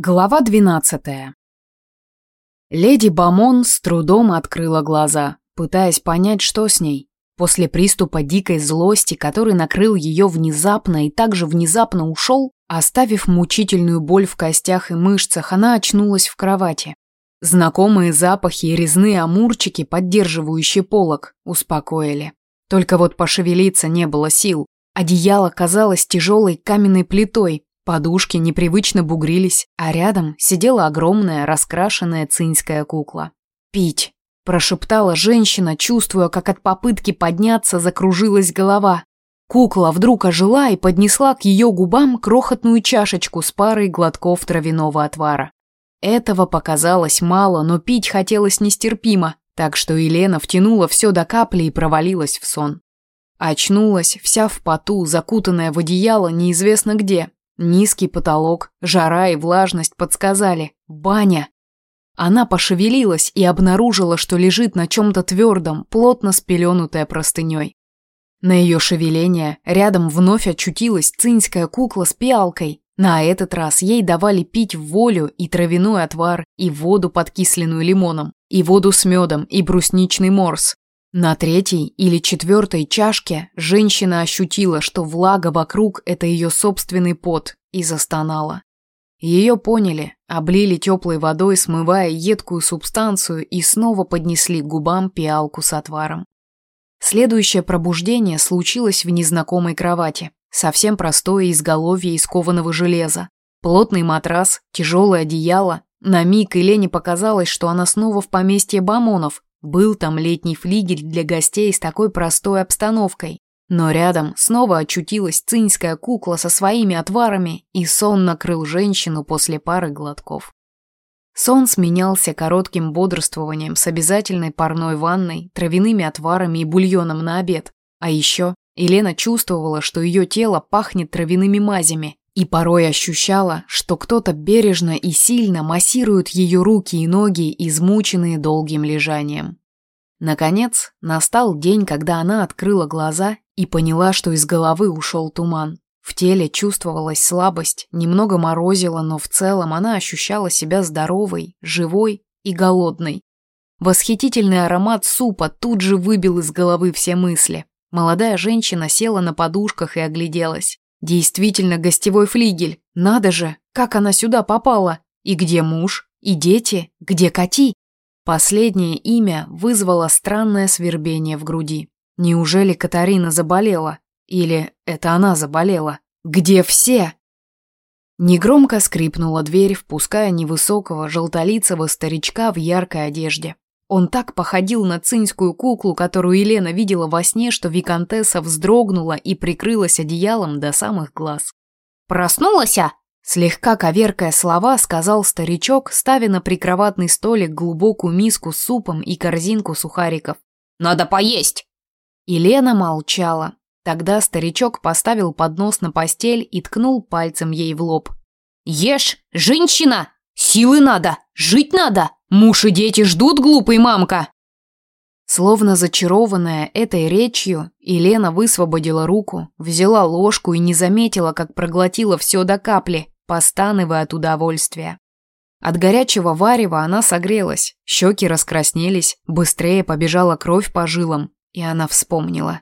Глава двенадцатая. Леди Бамон с трудом открыла глаза, пытаясь понять, что с ней. После приступа дикой злости, который накрыл ее внезапно и также внезапно ушел, оставив мучительную боль в костях и мышцах, она очнулась в кровати. Знакомые запахи и резные амурчики, поддерживающие полог, успокоили. Только вот пошевелиться не было сил. Одеяло казалось тяжелой каменной плитой, Подушки непривычно бугрились, а рядом сидела огромная раскрашенная цинская кукла. «Пить!» – прошептала женщина, чувствуя, как от попытки подняться закружилась голова. Кукла вдруг ожила и поднесла к ее губам крохотную чашечку с парой глотков травяного отвара. Этого показалось мало, но пить хотелось нестерпимо, так что Елена втянула все до капли и провалилась в сон. Очнулась, вся в поту, закутанная в одеяло неизвестно где, Низкий потолок, жара и влажность подсказали «баня». Она пошевелилась и обнаружила, что лежит на чем-то твердом, плотно спеленутая простыней. На ее шевеление рядом вновь очутилась цинская кукла с пиалкой. На этот раз ей давали пить волю и травяной отвар, и воду подкисленную лимоном, и воду с медом, и брусничный морс. На третьей или четвертой чашке женщина ощутила, что влага вокруг – это ее собственный пот, и застонала. Ее поняли, облили теплой водой, смывая едкую субстанцию и снова поднесли к губам пиалку с отваром. Следующее пробуждение случилось в незнакомой кровати. Совсем простое изголовье из кованого железа. Плотный матрас, тяжелое одеяло. На миг Елене показалось, что она снова в поместье Бамонов, был там летний флигель для гостей с такой простой обстановкой. Но рядом снова очутилась цинская кукла со своими отварами, и сон накрыл женщину после пары глотков. Сон сменялся коротким бодрствованием с обязательной парной ванной, травяными отварами и бульоном на обед. А еще Елена чувствовала, что ее тело пахнет травяными мазями, и порой ощущала, что кто-то бережно и сильно массирует ее руки и ноги, измученные долгим лежанием. Наконец, настал день, когда она открыла глаза и поняла, что из головы ушел туман. В теле чувствовалась слабость, немного морозило, но в целом она ощущала себя здоровой, живой и голодной. Восхитительный аромат супа тут же выбил из головы все мысли. Молодая женщина села на подушках и огляделась. Действительно гостевой флигель. Надо же, как она сюда попала? И где муж? И дети? Где Кати? Последнее имя вызвало странное свербение в груди. Неужели Катарина заболела? Или это она заболела? Где все? Негромко скрипнула дверь, впуская невысокого желтолицего старичка в яркой одежде. Он так походил на цинскую куклу, которую Елена видела во сне, что виконтесса вздрогнула и прикрылась одеялом до самых глаз. «Проснулась?» Слегка коверкая слова, сказал старичок, ставя на прикроватный столик глубокую миску с супом и корзинку сухариков. «Надо поесть!» Елена молчала. Тогда старичок поставил поднос на постель и ткнул пальцем ей в лоб. «Ешь, женщина! Силы надо! Жить надо! Муж и дети ждут, глупый мамка!» Словно зачарованная этой речью, Елена высвободила руку, взяла ложку и не заметила, как проглотила все до капли, постанывая от удовольствия. От горячего варева она согрелась, щеки раскраснелись, быстрее побежала кровь по жилам, и она вспомнила.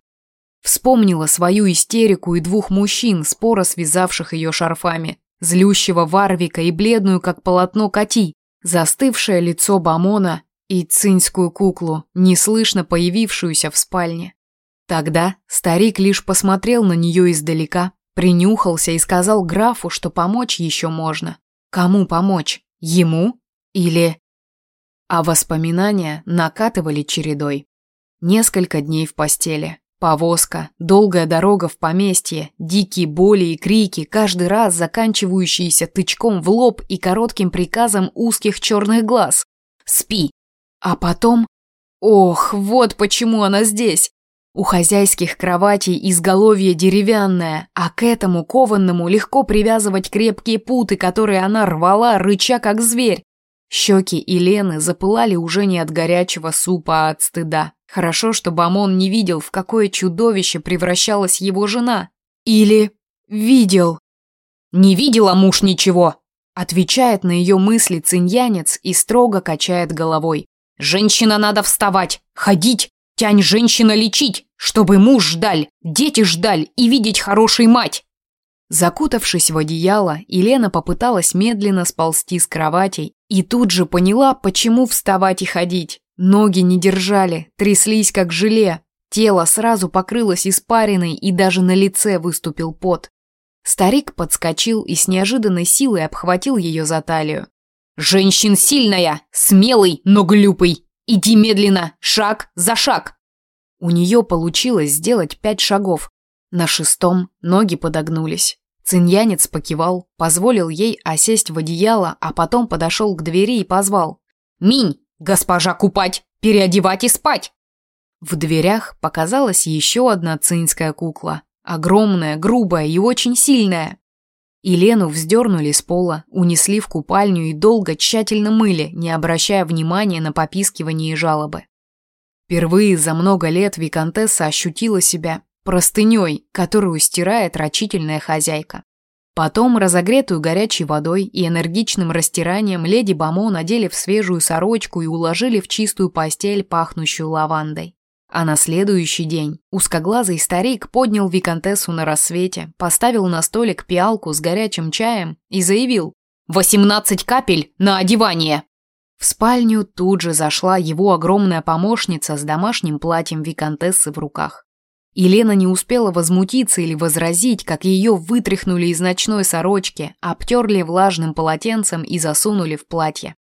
Вспомнила свою истерику и двух мужчин, споро связавших ее шарфами злющего Варвика и бледную, как полотно, Кати, застывшее лицо Бамона и цинскую куклу, неслышно появившуюся в спальне. Тогда старик лишь посмотрел на нее издалека, принюхался и сказал графу, что помочь еще можно. Кому помочь? Ему? Или... А воспоминания накатывали чередой. Несколько дней в постели, Повозка, долгая дорога в поместье, дикие боли и крики, каждый раз заканчивающиеся тычком в лоб и коротким приказом узких черных глаз. «Спи!» А потом... Ох, вот почему она здесь! У хозяйских кроватей изголовье деревянное, а к этому кованному легко привязывать крепкие путы, которые она рвала, рыча как зверь. Щеки Елены запылали уже не от горячего супа, а от стыда. Хорошо, что Бамон не видел, в какое чудовище превращалась его жена. Или видел. «Не видела муж ничего!» Отвечает на ее мысли циньянец и строго качает головой. «Женщина надо вставать, ходить, тянь женщина лечить, чтобы муж ждаль, дети ждаль и видеть хорошей мать!» Закутавшись в одеяло, Елена попыталась медленно сползти с кровати и тут же поняла, почему вставать и ходить. Ноги не держали, тряслись как желе, тело сразу покрылось испариной и даже на лице выступил пот. Старик подскочил и с неожиданной силой обхватил ее за талию. «Женщин сильная, смелый, но глупый. Иди медленно, шаг за шаг». У нее получилось сделать пять шагов, на шестом ноги подогнулись. Циньянец покивал, позволил ей осесть в одеяло, а потом подошел к двери и позвал. «Минь, госпожа купать, переодевать и спать!» В дверях показалась еще одна цинская кукла. Огромная, грубая и очень сильная. Елену вздернули с пола, унесли в купальню и долго тщательно мыли, не обращая внимания на попискивание и жалобы. Впервые за много лет Викантесса ощутила себя простыней, которую стирает рачительная хозяйка. Потом разогретую горячей водой и энергичным растиранием леди Бамо надели в свежую сорочку и уложили в чистую постель, пахнущую лавандой. А на следующий день узкоглазый старик поднял виконтессу на рассвете, поставил на столик пиалку с горячим чаем и заявил «Восемнадцать капель на одевание!». В спальню тут же зашла его огромная помощница с домашним платьем виконтессы в руках. Елена не успела возмутиться или возразить, как ее вытряхнули из ночной сорочки, обтерли влажным полотенцем и засунули в платье.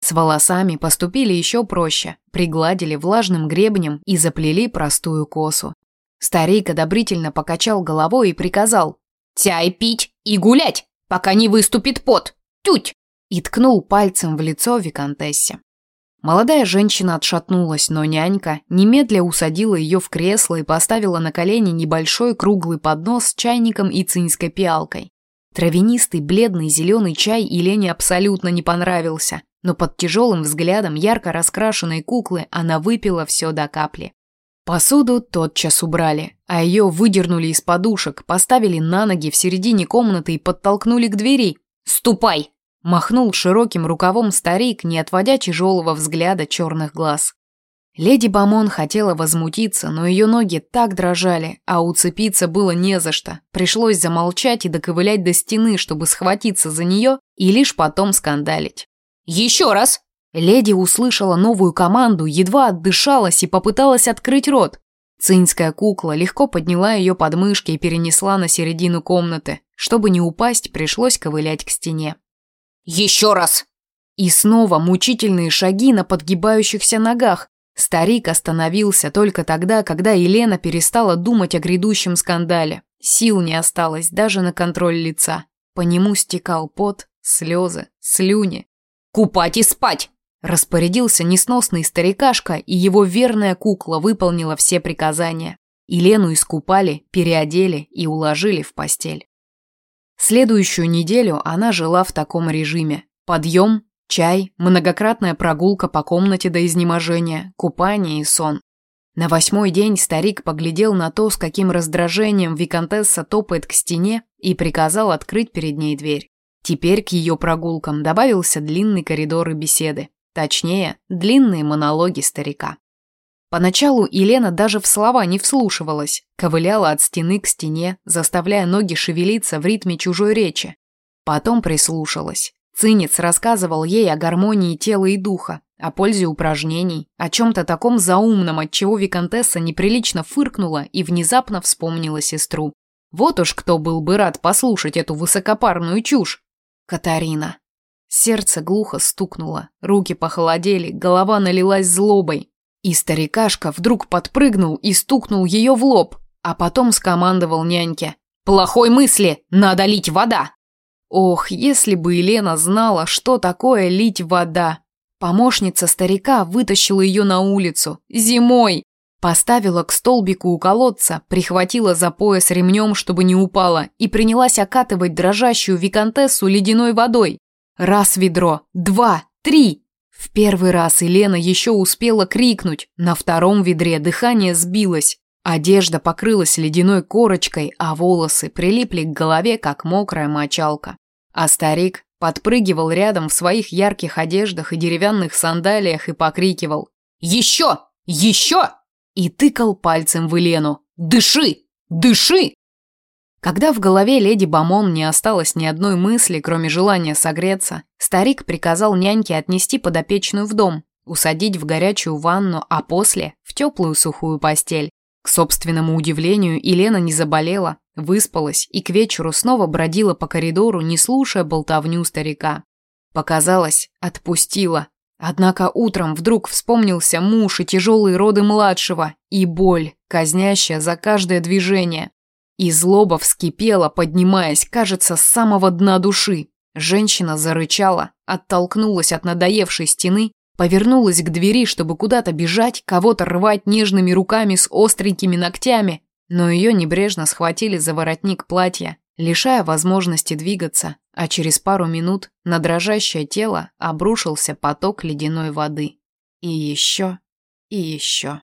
С волосами поступили еще проще, пригладили влажным гребнем и заплели простую косу. Старик одобрительно покачал головой и приказал «Тяй пить и гулять, пока не выступит пот! Тють!» и ткнул пальцем в лицо виконтессе. Молодая женщина отшатнулась, но нянька немедля усадила ее в кресло и поставила на колени небольшой круглый поднос с чайником и цинской пиалкой. Травянистый бледный зеленый чай Елене абсолютно не понравился, но под тяжелым взглядом ярко раскрашенной куклы она выпила все до капли. Посуду тотчас убрали, а ее выдернули из подушек, поставили на ноги в середине комнаты и подтолкнули к двери. «Ступай!» Махнул широким рукавом старик, не отводя тяжелого взгляда черных глаз. Леди Бамон хотела возмутиться, но ее ноги так дрожали, а уцепиться было не за что. Пришлось замолчать и доковылять до стены, чтобы схватиться за нее и лишь потом скандалить. «Еще раз!» Леди услышала новую команду, едва отдышалась и попыталась открыть рот. Цинская кукла легко подняла ее подмышки и перенесла на середину комнаты. Чтобы не упасть, пришлось ковылять к стене. Еще раз!» И снова мучительные шаги на подгибающихся ногах. Старик остановился только тогда, когда Елена перестала думать о грядущем скандале. Сил не осталось даже на контроль лица. По нему стекал пот, слезы, слюни. «Купать и спать!» Распорядился несносный старикашка, и его верная кукла выполнила все приказания. Елену искупали, переодели и уложили в постель. Следующую неделю она жила в таком режиме. Подъем, чай, многократная прогулка по комнате до изнеможения, купание и сон. На восьмой день старик поглядел на то, с каким раздражением виконтесса топает к стене и приказал открыть перед ней дверь. Теперь к ее прогулкам добавился длинный коридор и беседы. Точнее, длинные монологи старика. Поначалу Елена даже в слова не вслушивалась, ковыляла от стены к стене, заставляя ноги шевелиться в ритме чужой речи. Потом прислушалась. Цинец рассказывал ей о гармонии тела и духа, о пользе упражнений, о чем-то таком заумном, от чего виконтесса неприлично фыркнула и внезапно вспомнила сестру. Вот уж кто был бы рад послушать эту высокопарную чушь. Катарина. Сердце глухо стукнуло, руки похолодели, голова налилась злобой. И старикашка вдруг подпрыгнул и стукнул ее в лоб, а потом скомандовал няньке. «Плохой мысли! Надо лить вода!» Ох, если бы Елена знала, что такое лить вода! Помощница старика вытащила ее на улицу. Зимой! Поставила к столбику у колодца, прихватила за пояс ремнем, чтобы не упала, и принялась окатывать дрожащую виконтессу ледяной водой. Раз ведро, два, три. В первый раз Елена еще успела крикнуть, на втором ведре дыхание сбилось. Одежда покрылась ледяной корочкой, а волосы прилипли к голове, как мокрая мочалка. А старик подпрыгивал рядом в своих ярких одеждах и деревянных сандалиях и покрикивал «Еще! Еще!» и тыкал пальцем в Елену «Дыши! Дыши!» Когда в голове леди Бамон не осталось ни одной мысли, кроме желания согреться, старик приказал няньке отнести подопечную в дом, усадить в горячую ванну, а после – в теплую сухую постель. К собственному удивлению, Елена не заболела, выспалась и к вечеру снова бродила по коридору, не слушая болтовню старика. Показалось, отпустила. Однако утром вдруг вспомнился муж и тяжелые роды младшего, и боль, казнящая за каждое движение. И злоба вскипела, поднимаясь, кажется, с самого дна души. Женщина зарычала, оттолкнулась от надоевшей стены, повернулась к двери, чтобы куда-то бежать, кого-то рвать нежными руками с остренькими ногтями, но ее небрежно схватили за воротник платья, лишая возможности двигаться, а через пару минут на дрожащее тело обрушился поток ледяной воды. И еще, и еще.